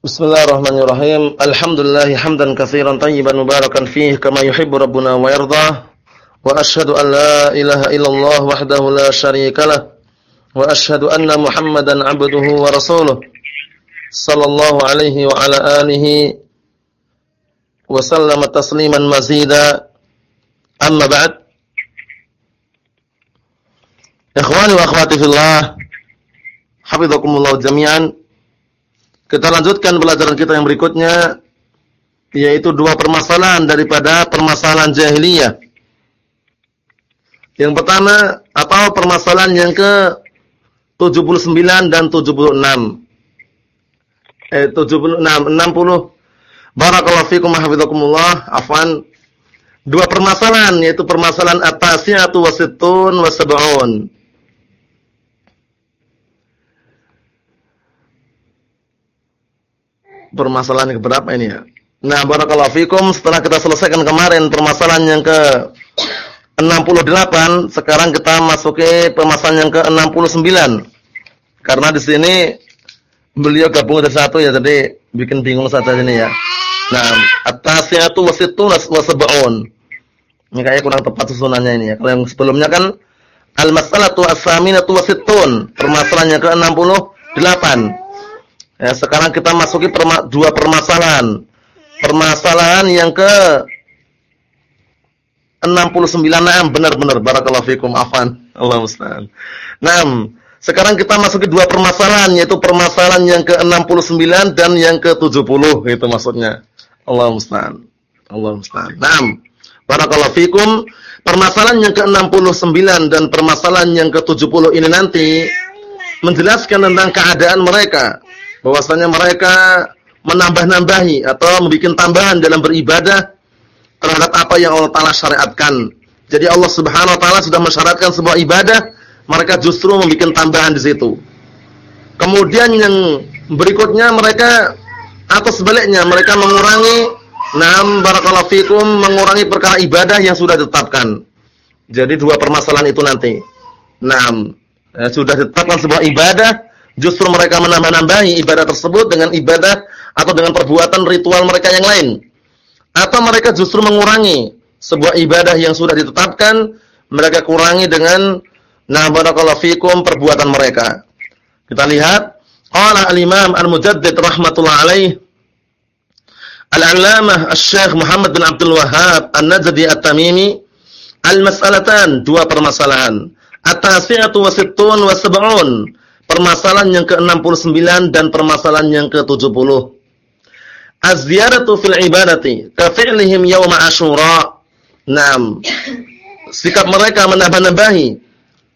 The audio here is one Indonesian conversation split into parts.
Bismillahirrahmanirrahim. Alhamdulillah hamdan katsiran tayyiban mubarakan fihi kama yuhibbu rabbuna wa yarda. Wa asyhadu an la ilaha illallah wahdahu la syarikalah. Wa asyhadu anna Muhammadan 'abduhu wa rasuluh. Sallallahu alaihi wa ala alihi wa sallama tasliman mazida. Amma ba'd. Ikhwani wa akhwati fillah. Hafizakumullah jami'an. Kita lanjutkan pelajaran kita yang berikutnya yaitu dua permasalahan daripada permasalahan jahiliyah. Yang pertama atau permasalahan yang ke 79 dan 76. Eh 76 60 Barakallahu fikum hafizakumullah. Afwan. Dua permasalahan yaitu permasalahan at-tasiyatu wasittun wasab'un. Permasalahan yang keberapa ini ya? Nah, barakallahu fikum setelah kita selesaikan kemarin permasalahan yang ke 68, sekarang kita masuki permasalahan yang ke 69. Karena di sini beliau gabung dari satu ya, jadi bikin bingung saja ini ya. Nah, atasnya itu wasitu wasab'un. Ini kayaknya kurang tepat susunannya ini ya. Kalau yang sebelumnya kan al-mas'alatu as-saminatu wasitun, permasalahan yang ke 68. Ya, sekarang kita masuki perma dua permasalahan. Permasalahan yang ke 69 nah, benar-benar barakallahu fikum afan. Allah musta'an. Nah, sekarang kita masuki dua permasalahan yaitu permasalahan yang ke-69 dan yang ke-70 itu maksudnya. Allah musta'an. Allah musta'an. Naam. Barakallahu fikum. Permasalahan yang ke-69 dan permasalahan yang ke-70 ini nanti menjelaskan tentang keadaan mereka bahwasanya mereka menambah-nambahi atau membuat tambahan dalam beribadah terhadap apa yang Allah Taala syariatkan. Jadi Allah Subhanahu wa taala sudah mensyaratkan sebuah ibadah, mereka justru membuat tambahan di situ. Kemudian yang berikutnya mereka atau sebaliknya mereka mengurangi nam barakallahu fikum mengurangi perkara ibadah yang sudah ditetapkan. Jadi dua permasalahan itu nanti. Nam, ya, sudah ditetapkan sebuah ibadah Justru mereka menambah-nambahi ibadah tersebut dengan ibadah atau dengan perbuatan ritual mereka yang lain. Atau mereka justru mengurangi sebuah ibadah yang sudah ditetapkan, mereka kurangi dengan na barakallahu fikum perbuatan mereka. Kita lihat qala al-Imam Al-Mujaddid rahmatullah alaih Al-Allamah Asy-Syaikh Muhammad bin Abdul Wahhab An-Najdi At-Tamimi al-mas'alatan dua permasalahan. At-tasi'atu wa sittun wa sab'un permasalahan yang ke-69 dan permasalahan yang ke-70. Az-ziyaratu fil ibadati ka fi'lihim yauma Asyura. Naam. Sikap mereka menambah-nambahi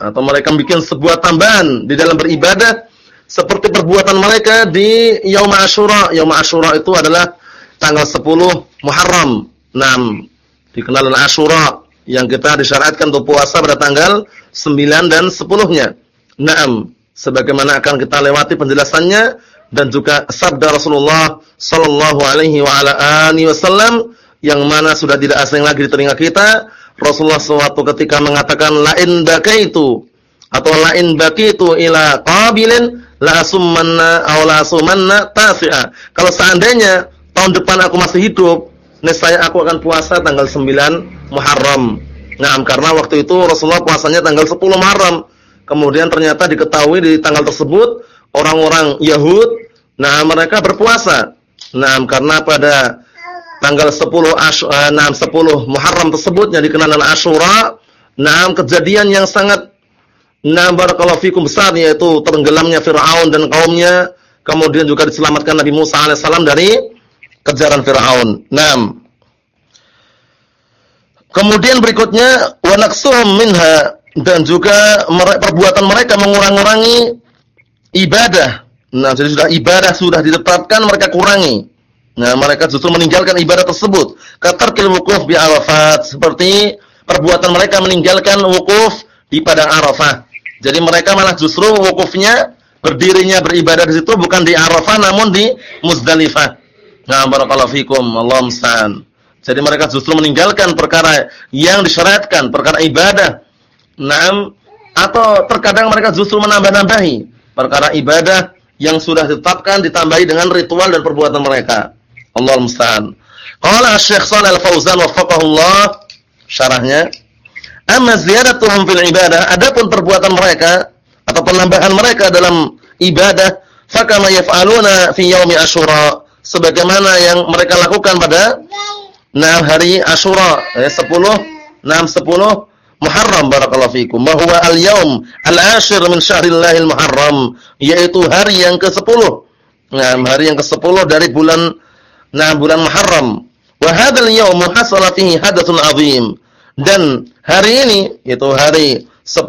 atau mereka bikin sebuah tambahan di dalam beribadah seperti perbuatan mereka di yaum Asyura. Yaum Asyura itu adalah tanggal 10 Muharram. Naam. Dikenal dengan Asyura yang kita disyariatkan untuk puasa pada tanggal 9 dan 10-nya. Naam sebagaimana akan kita lewati penjelasannya dan juga sabda Rasulullah sallallahu alaihi wa ala alihi wasallam yang mana sudah tidak asing lagi di telinga kita Rasulullah suatu ketika mengatakan lain bakaitu atau lain bakitu ila qabilin la asummanna aw la asumanna tasi'a. Kalau seandainya tahun depan aku masih hidup niscaya aku akan puasa tanggal 9 Muharram. Nah karena waktu itu Rasulullah puasanya tanggal 10 Muharram Kemudian ternyata diketahui di tanggal tersebut orang-orang Yahud, nah mereka berpuasa. Nah, karena pada tanggal 10 Asy uh, nah, 10 Muharram tersebut yang dikenal dengan Asyura, nah kejadian yang sangat nah barakallahu fikum besar yaitu tenggelamnya Firaun dan kaumnya, kemudian juga diselamatkan Nabi Musa alaihissalam dari kejaran Firaun. Nah, Kemudian berikutnya wa naqsuhum minha dan juga perbuatan mereka mengurangi ibadah. Nah, jadi sudah ibadah sudah ditetapkan mereka kurangi. Nah, mereka justru meninggalkan ibadah tersebut. Katarkil wukuf bi Arafat, seperti perbuatan mereka meninggalkan wukuf di padang Arafah. Jadi mereka malah justru wukufnya berdirinya beribadah di situ bukan di Arafah namun di Muzdalifah. Nah, barakallahu fikum. Allah musta'an. Jadi mereka justru meninggalkan perkara yang disyariatkan, perkara ibadah Naam atau terkadang mereka justru menambah-nambahi perkara ibadah yang sudah ditetapkan ditambahi dengan ritual dan perbuatan mereka. Allah musta'an. Qala Syekh Shalal Al-Fauzan waffaqahullah syarahnya, amma ziyadatuhum fil ibadah, adapun perbuatan mereka atau penambahan mereka dalam ibadah, fakama yaf'aluna fi yaumi Asyura, sebagaimana yang mereka lakukan pada nah hari Asyura, eh, 10 nah 10 Muharram barakallahu fikum. Bahwa al-yaum al-ashir min syahrillahil Muharram, yaitu hari yang ke-10. Nah, hari yang ke-10 dari bulan nah bulan Muharram. Wa hadzal yaum hasala fihi hadatsun 'azim. Dan hari ini yaitu hari 10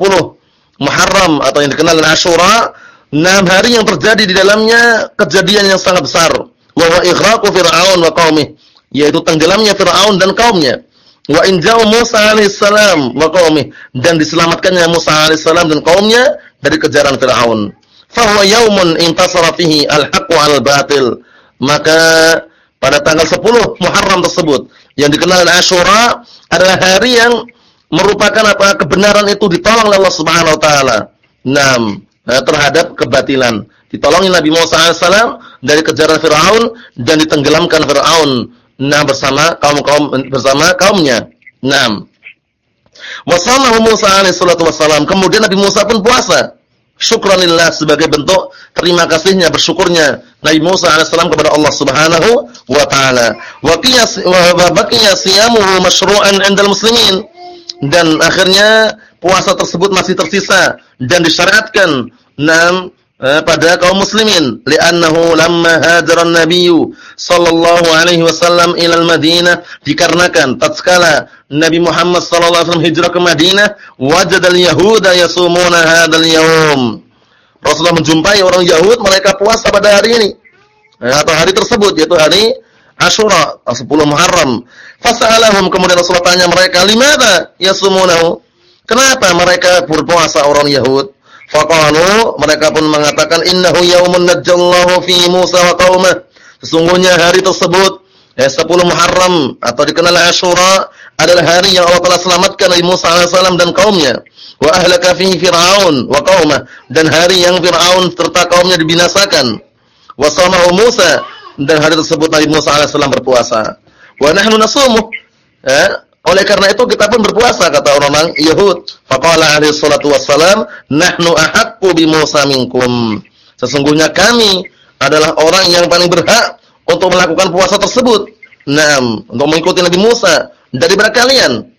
Muharram atau yang dikenal dengan Asyura, enam hari yang terjadi di dalamnya kejadian yang sangat besar. Wa huwa ighraqu fir'aun wa qaumih, yaitu tenggelamnya Firaun dan kaumnya. Wa inja'u Musa alaihissalam wa qaumih dan diselamatkannya Musa alaihissalam dan kaumnya dari kejaran Firaun. Fahuwa yaumun intasara al-haqqu 'alal batil. Maka pada tanggal 10 Muharram tersebut yang dikenal Asyura adalah hari yang merupakan apa kebenaran itu ditolong oleh Allah Subhanahu wa taala. Naam, eh, terhadap kebatilan. Ditolongi Nabi Musa alaihissalam dari kejaran Firaun dan ditenggelamkan Firaun nah bersama kaum-kaum bersama kaumnya. Naam. Wasamahu Musa alaihi salatu wassalam. Kemudian Nabi Musa pun puasa. Syukranillah sebagai bentuk terima kasihnya, bersyukurnya Nabi Musa alaihi salam kepada Allah Subhanahu wa taala. Wa qiyas wa baqiya siyamuhu masyru'an 'indal muslimin. Dan akhirnya puasa tersebut masih tersisa dan disyariatkan. Naam Eh, pada kaum muslimin li'annahu lamma hajara an-nabiyyu sallallahu alaihi wasallam ila al-Madinah dikarenakan tatkala Nabi Muhammad sallallahu alaihi wasallam hijrah ke Madinah wajada al-yahuda yasumuna hadzal yawm. Rasulullah menjumpai orang Yahud mereka puasa pada hari ini. Eh, atau hari tersebut yaitu hari Asyura 10 Muharram. Fasalahum kemudian Rasulullah tanya mereka limada yasumunahu? Kenapa mereka berpuasa orang Yahud Faqalu mereka pun mengatakan innahu yaumun najjallahu fi Musa wa qaumah. Sesungguhnya hari tersebut eh, 10 Muharram atau dikenal Asyura adalah hari yang Allah telah selamatkan Nabi Musa alaihissalam dan kaumnya. Wa ahlaka fihi Fir'aun wa qaumah dan hari yang Fir'aun serta kaumnya dibinasakan. Wa samahu Musa dan hari tersebut Nabi Musa alaihissalam berpuasa. Wa nahnu nasumu eh, oleh karena itu kita pun berpuasa kata orang-orang Yahud. Faqala alaihi salatu wassalam, "Nahnu ahaqqu bi Musa minkum." Sesungguhnya kami adalah orang yang paling berhak untuk melakukan puasa tersebut. Naam, untuk mengikuti Nabi Musa daripada kalian.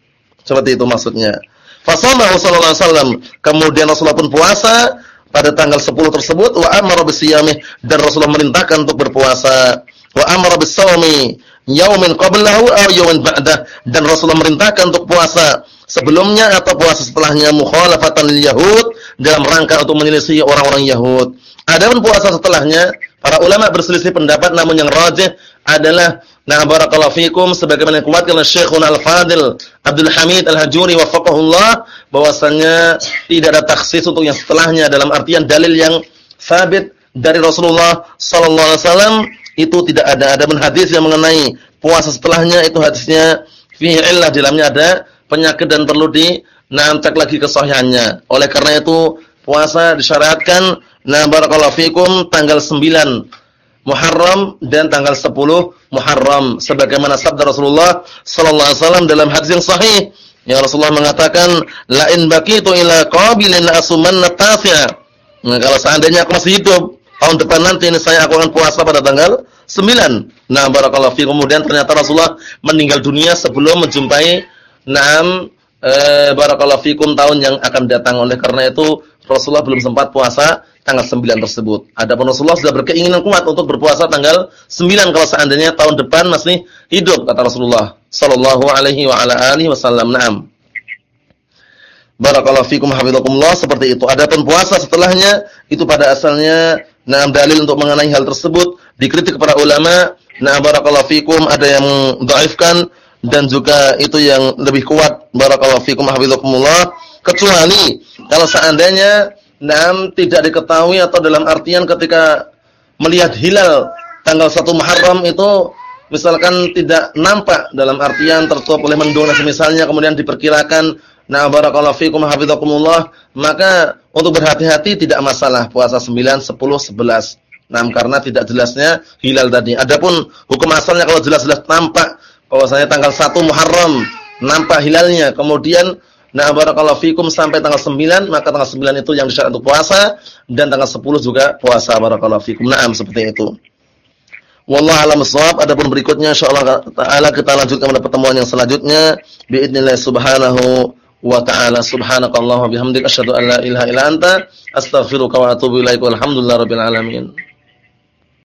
Seperti itu maksudnya. Fasamahu sallallahu alaihi wasallam. Kemudian Rasulullah pun puasa pada tanggal 10 tersebut wa amara bisiyamih dan Rasulullah merintahkan untuk berpuasa. Wa amara bisawmi yaumin qablahu aw yaumin ba'dah dan Rasulullah merintahkan untuk puasa sebelumnya atau puasa setelahnya mukhalafatan lil yahud dalam rangka untuk menyelisih orang-orang Yahud. Adapun puasa setelahnya para ulama berselisih pendapat namun yang rajih adalah nah barakallahu fikum sebagaimana dikuatkan oleh Syekhun Al-Fadil Abdul Hamid Al-Hajuri wafaqahullah bahwasanya tidak ada taksis untuk yang setelahnya dalam artian dalil yang sabit dari Rasulullah sallallahu alaihi wasallam itu tidak ada. Ada pun hadis yang mengenai puasa setelahnya itu hadisnya fi illah di dalamnya ada penyakit dan perlu di nantek lagi kesahihannya. Oleh karena itu puasa disyariatkan na barakallahu fikum tanggal 9 Muharram dan tanggal 10 Muharram sebagaimana sabda Rasulullah sallallahu alaihi wasallam dalam hadis yang sahih yang Rasulullah mengatakan la in baqitu ila qabilin asumanna tasi'a. Nah, kalau seandainya aku masih hidup tahun depan nanti ini saya akan puasa pada tanggal 9. Nah, barakallahu fi kemudian ternyata Rasulullah meninggal dunia sebelum menjumpai enam eh, barakallahu fikum tahun yang akan datang. Oleh karena itu Rasulullah belum sempat puasa tanggal 9 tersebut. Adapun Rasulullah sudah berkeinginan kuat untuk berpuasa tanggal 9 kalau seandainya tahun depan masih hidup kata Rasulullah sallallahu alaihi wa ala alihi wasallam. Naam. Barakallahu fikum hafizakumullah seperti itu. Adapun puasa setelahnya itu pada asalnya nah dalil untuk mengenai hal tersebut dikritik para ulama. Nah barakallahu fikum ada yang dhaifkan dan juga itu yang lebih kuat barakallahu fikum hafizakumullah kecuali kalau seandainya nam tidak diketahui atau dalam artian ketika melihat hilal tanggal 1 Muharram itu misalkan tidak nampak dalam artian tertutup oleh mendung misalnya kemudian diperkirakan Nah, barakallahu fikum hafizakumullah, maka untuk berhati-hati tidak masalah puasa 9, 10, 11. Nah, karena tidak jelasnya hilal tadi. Adapun hukum asalnya kalau jelas-jelas nampak puasanya tanggal 1 Muharram nampak hilalnya, kemudian nah barakallahu fikum sampai tanggal 9, maka tanggal 9 itu yang disyarat untuk puasa dan tanggal 10 juga puasa barakallahu fikum. Naam seperti itu. Wallah alam sawab. Adapun berikutnya insyaallah taala kita lanjutkan pada pertemuan yang selanjutnya biidznillah subhanahu wa ta'ala subhanakallahumma bihamdika asyhadu an la ilaha illa anta astaghfiruka wa atubu ilaika walhamdulillahi rabbil alamin